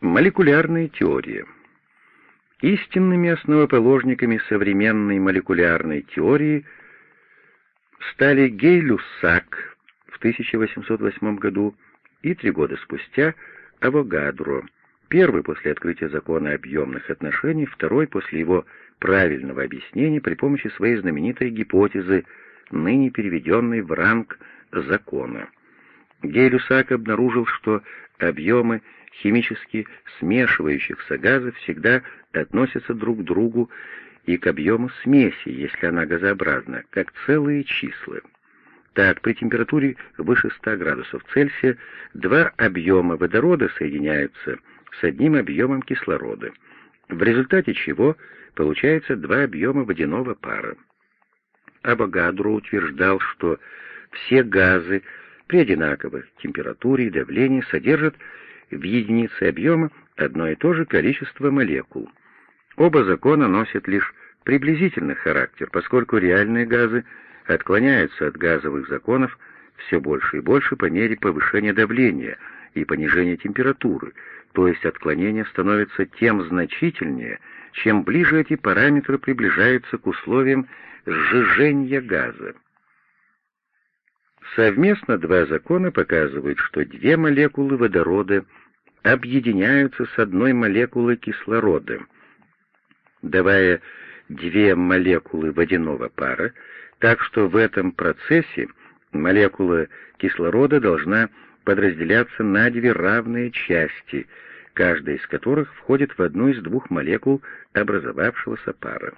Молекулярная теория. Истинными основоположниками современной молекулярной теории стали Гей-Люссак в 1808 году и три года спустя Авогадро, первый после открытия закона объемных отношений, второй после его правильного объяснения при помощи своей знаменитой гипотезы, ныне переведенной в ранг закона. Гей-Люсак обнаружил, что объемы химически смешивающихся газов всегда относятся друг к другу и к объему смеси, если она газообразна, как целые числа. Так, при температуре выше 100 градусов Цельсия два объема водорода соединяются с одним объемом кислорода, в результате чего получается два объема водяного пара. Абогадро утверждал, что все газы при одинаковой температуре и давлении содержат в единице объема одно и то же количество молекул. Оба закона носят лишь приблизительный характер, поскольку реальные газы отклоняются от газовых законов все больше и больше по мере повышения давления и понижения температуры, то есть отклонение становится тем значительнее, чем ближе эти параметры приближаются к условиям сжижения газа. Совместно два закона показывают, что две молекулы водорода объединяются с одной молекулой кислорода, давая две молекулы водяного пара, так что в этом процессе молекула кислорода должна подразделяться на две равные части, каждая из которых входит в одну из двух молекул образовавшегося пара.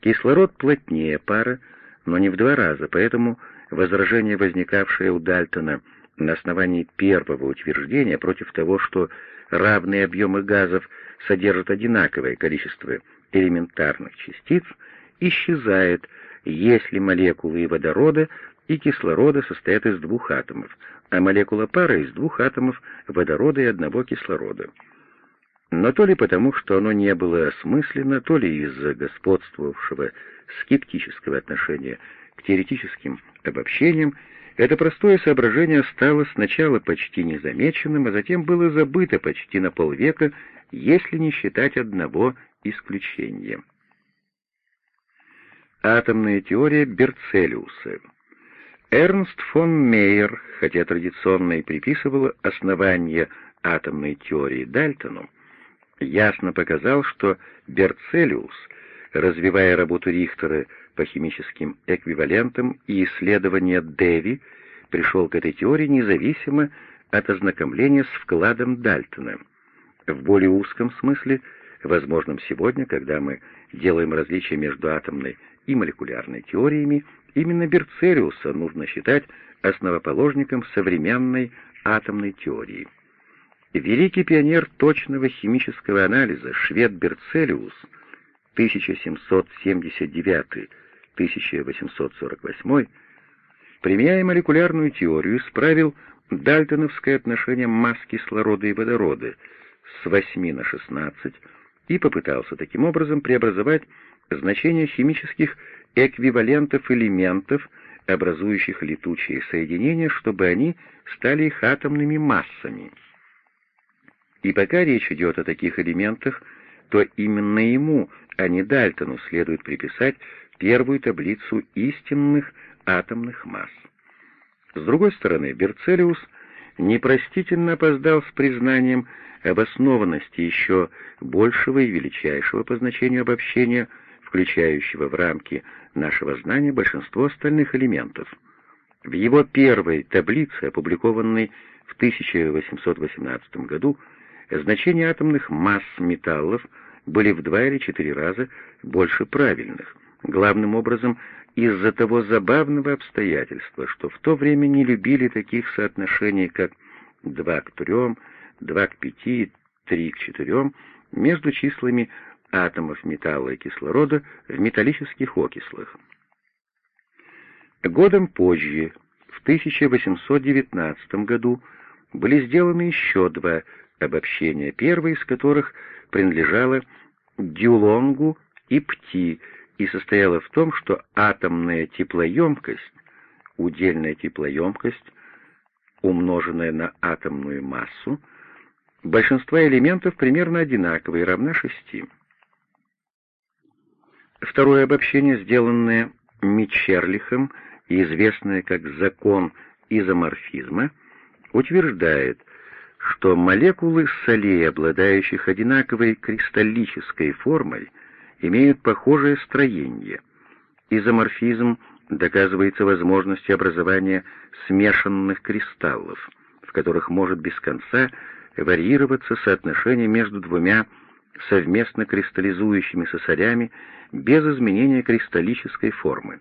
Кислород плотнее пара, но не в два раза, поэтому возражение, возникавшее у Дальтона на основании первого утверждения против того, что равные объемы газов содержат одинаковое количество элементарных частиц, исчезает, если молекулы водорода и кислорода состоят из двух атомов, а молекула пара из двух атомов водорода и одного кислорода. Но то ли потому, что оно не было осмысленно, то ли из-за господствовавшего скептического отношения к теоретическим обобщениям, это простое соображение стало сначала почти незамеченным, а затем было забыто почти на полвека, если не считать одного исключения. Атомная теория Берцелиуса Эрнст фон Мейер, хотя традиционно и приписывал основание атомной теории Дальтону, ясно показал, что Берцелиус, развивая работу Рихтера по химическим эквивалентам и исследования Дэви, пришел к этой теории независимо от ознакомления с вкладом Дальтона. В более узком смысле, возможном сегодня, когда мы делаем различия между атомной и молекулярной теориями, именно Берцелиуса нужно считать основоположником современной атомной теории. Великий пионер точного химического анализа швед Берцелиус 1779 1848, применяя молекулярную теорию, исправил дальтоновское отношение масс кислорода и водорода с 8 на 16 и попытался таким образом преобразовать значение химических эквивалентов элементов, образующих летучие соединения, чтобы они стали их атомными массами. И пока речь идет о таких элементах, то именно ему, а не Дальтону, следует приписать первую таблицу истинных атомных масс. С другой стороны, Берцелиус непростительно опоздал с признанием обоснованности еще большего и величайшего по значению обобщения, включающего в рамки нашего знания большинство остальных элементов. В его первой таблице, опубликованной в 1818 году, значения атомных масс металлов были в два или четыре раза больше правильных — главным образом из-за того забавного обстоятельства, что в то время не любили таких соотношений, как 2 к 3, 2 к 5, 3 к 4 между числами атомов металла и кислорода в металлических окислах. Годом позже, в 1819 году, были сделаны еще два обобщения, первое из которых принадлежало Дюлонгу и Пти, и состояла в том, что атомная теплоемкость, удельная теплоемкость, умноженная на атомную массу, большинства элементов примерно одинаковы и равна 6. Второе обобщение, сделанное Митчерлихом и известное как закон изоморфизма, утверждает, что молекулы солей, обладающих одинаковой кристаллической формой, имеют похожее строение. Изоморфизм доказывается возможностью образования смешанных кристаллов, в которых может без конца варьироваться соотношение между двумя совместно кристаллизующимися солями без изменения кристаллической формы.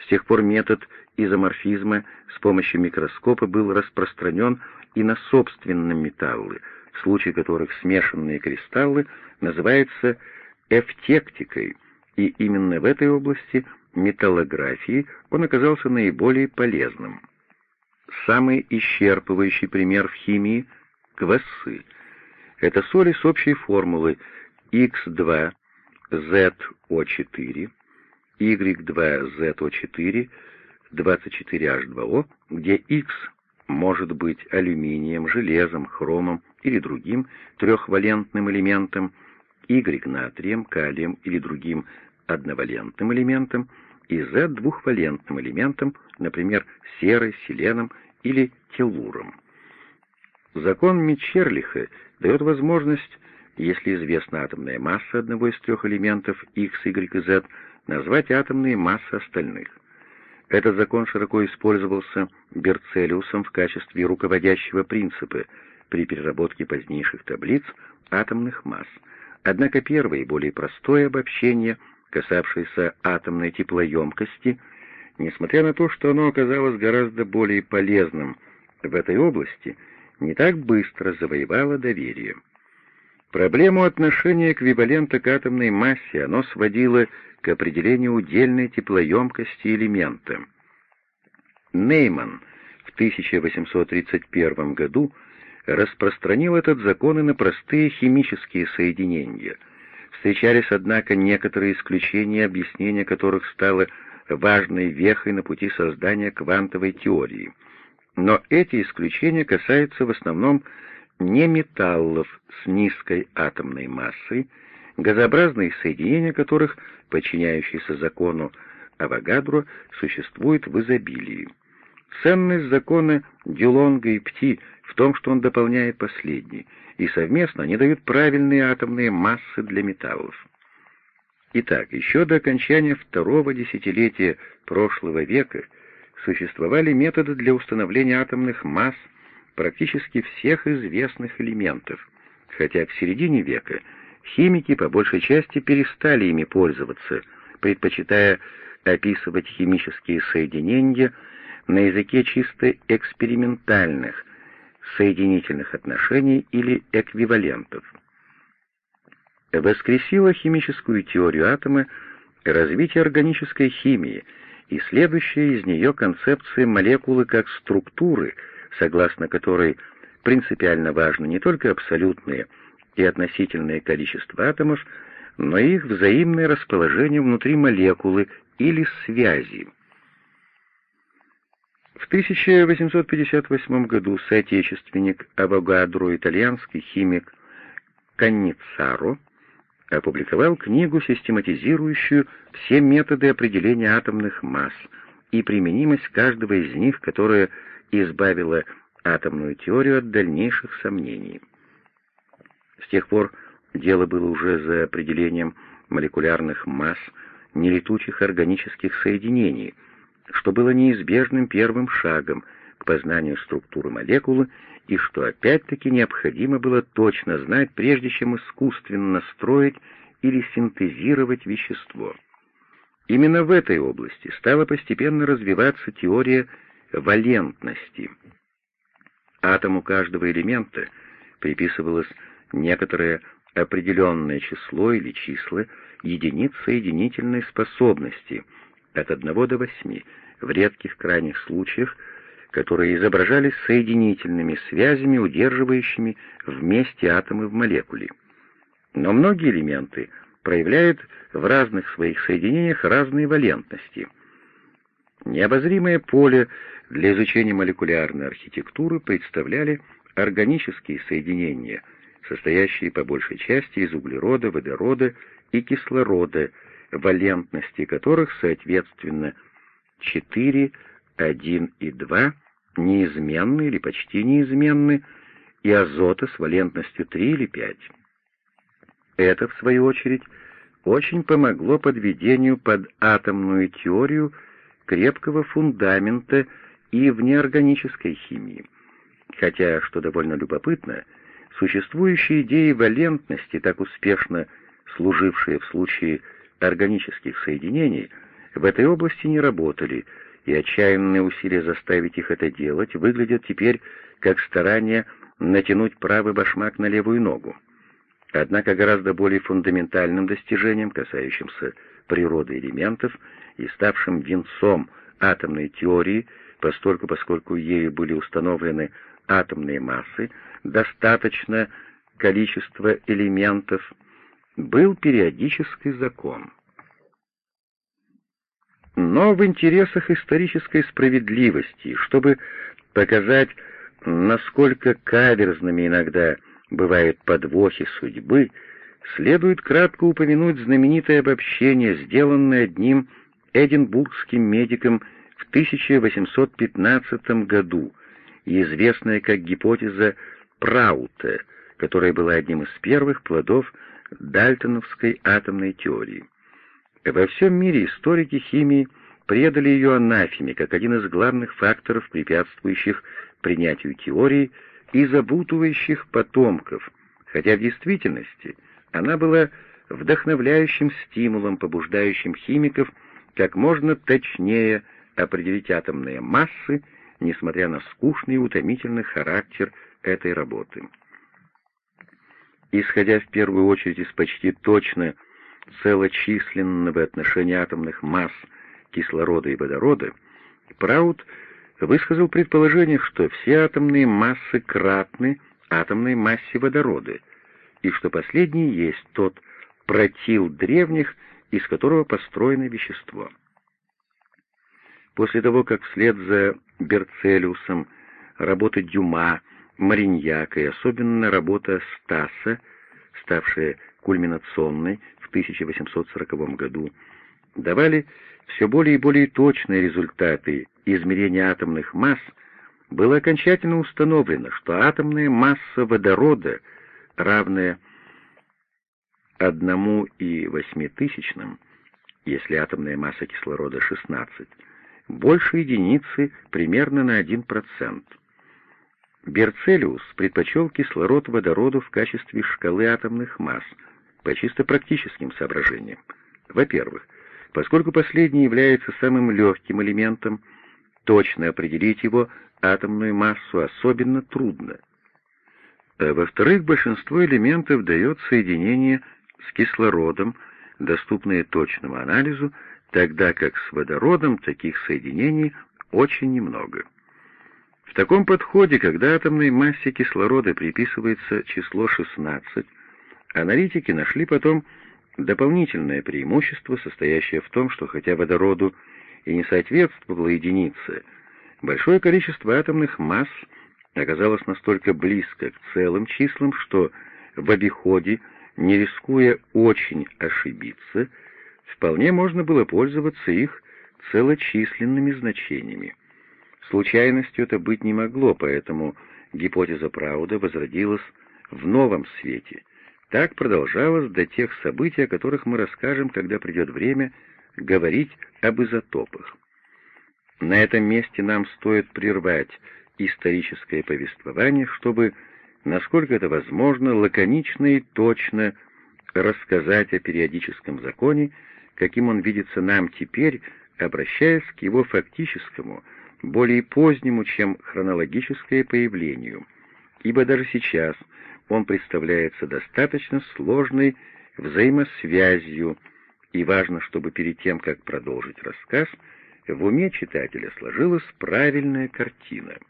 С тех пор метод изоморфизма с помощью микроскопа был распространен и на собственные металлы, в случае которых смешанные кристаллы называются эвтектикой, и именно в этой области металлографии он оказался наиболее полезным. Самый исчерпывающий пример в химии — квасцы. Это соли с общей формулы X2ZO4, Y2ZO4, 24H2O, где X может быть алюминием, железом, хромом или другим трехвалентным элементом, Y натрием, калием или другим одновалентным элементом, и Z двухвалентным элементом, например, серой, селеном или телуром. Закон Мичерлиха дает возможность, если известна атомная масса одного из трех элементов X, Y и Z, назвать атомные массы остальных. Этот закон широко использовался Берцелиусом в качестве руководящего принципа при переработке позднейших таблиц атомных масс. Однако первое и более простое обобщение, касавшееся атомной теплоемкости, несмотря на то, что оно оказалось гораздо более полезным в этой области, не так быстро завоевало доверие. Проблему отношения эквивалента к атомной массе оно сводило к определению удельной теплоемкости элемента. Нейман в 1831 году распространил этот закон и на простые химические соединения. Встречались, однако, некоторые исключения, объяснения которых стало важной вехой на пути создания квантовой теории. Но эти исключения касаются в основном не металлов с низкой атомной массой, газообразные соединения которых, подчиняющиеся закону Авогадро, существуют в изобилии. Ценность закона Дюлонга и Пти в том, что он дополняет последний, и совместно они дают правильные атомные массы для металлов. Итак, еще до окончания второго десятилетия прошлого века существовали методы для установления атомных масс практически всех известных элементов, хотя в середине века химики по большей части перестали ими пользоваться, предпочитая описывать химические соединения на языке чисто экспериментальных, соединительных отношений или эквивалентов. Воскресила химическую теорию атома развитие органической химии и следующая из нее концепция молекулы как структуры, согласно которой принципиально важно не только абсолютные и относительное количество атомов, но и их взаимное расположение внутри молекулы или связи. В 1858 году соотечественник Авогадро, итальянский химик Канницаро, опубликовал книгу, систематизирующую все методы определения атомных масс и применимость каждого из них, которая избавила атомную теорию от дальнейших сомнений. С тех пор дело было уже за определением молекулярных масс нелетучих органических соединений, что было неизбежным первым шагом к познанию структуры молекулы и что опять-таки необходимо было точно знать, прежде чем искусственно строить или синтезировать вещество. Именно в этой области стала постепенно развиваться теория валентности. Атому каждого элемента приписывалось некоторое определенное число или числа единиц соединительной способности от 1 до 8, в редких крайних случаях, которые изображались соединительными связями, удерживающими вместе атомы в молекуле. Но многие элементы проявляют в разных своих соединениях разные валентности. Необозримое поле для изучения молекулярной архитектуры представляли органические соединения, состоящие по большей части из углерода, водорода и кислорода, валентности которых, соответственно, 4, 1 и 2 неизменны или почти неизменны, и азота с валентностью 3 или 5. Это, в свою очередь, очень помогло подведению под атомную теорию крепкого фундамента и в неорганической химии. Хотя, что довольно любопытно, существующие идеи валентности, так успешно служившие в случае органических соединений, в этой области не работали, и отчаянные усилия заставить их это делать выглядят теперь как старание натянуть правый башмак на левую ногу. Однако гораздо более фундаментальным достижением, касающимся природы элементов и ставшим венцом атомной теории, постольку поскольку ею были установлены атомные массы, достаточно количество элементов, был периодический закон. Но в интересах исторической справедливости, чтобы показать, насколько каверзными иногда бывают подвохи судьбы, следует кратко упомянуть знаменитое обобщение, сделанное одним эдинбургским медиком в 1815 году и известное как гипотеза Праута, которая была одним из первых плодов дальтоновской атомной теории. Во всем мире историки химии предали ее анафеме как один из главных факторов, препятствующих принятию теории и запутывающих потомков, хотя в действительности она была вдохновляющим стимулом, побуждающим химиков как можно точнее определить атомные массы, несмотря на скучный и утомительный характер этой работы. Исходя в первую очередь из почти точно целочисленного отношения атомных масс кислорода и водорода, Праут высказал предположение, что все атомные массы кратны атомной массе водорода, и что последний есть тот протил древних, из которого построено вещество. После того, как вслед за Берцелиусом работа Дюма, Мариньяка и особенно работа Стаса, ставшая кульминационной в 1840 году, давали все более и более точные результаты измерения атомных масс, было окончательно установлено, что атомная масса водорода, равная одному и восьмитысячным, если атомная масса кислорода 16, больше единицы примерно на 1%. Берцелиус предпочел кислород водороду в качестве шкалы атомных масс по чисто практическим соображениям. Во-первых, поскольку последний является самым легким элементом, точно определить его атомную массу особенно трудно. А во-вторых, большинство элементов дает соединение с кислородом, доступные точному анализу, тогда как с водородом таких соединений очень немного. В таком подходе, когда атомной массе кислорода приписывается число 16, аналитики нашли потом дополнительное преимущество, состоящее в том, что хотя водороду и не соответствовала единице, большое количество атомных масс оказалось настолько близко к целым числам, что в обиходе, не рискуя очень ошибиться, вполне можно было пользоваться их целочисленными значениями. Случайностью это быть не могло, поэтому гипотеза Прауда возродилась в новом свете. Так продолжалось до тех событий, о которых мы расскажем, когда придет время говорить об изотопах. На этом месте нам стоит прервать историческое повествование, чтобы, насколько это возможно, лаконично и точно рассказать о периодическом законе, каким он видится нам теперь, обращаясь к его фактическому, более позднему, чем хронологическое появлению, ибо даже сейчас он представляется достаточно сложной взаимосвязью, и важно, чтобы перед тем, как продолжить рассказ, в уме читателя сложилась правильная картина —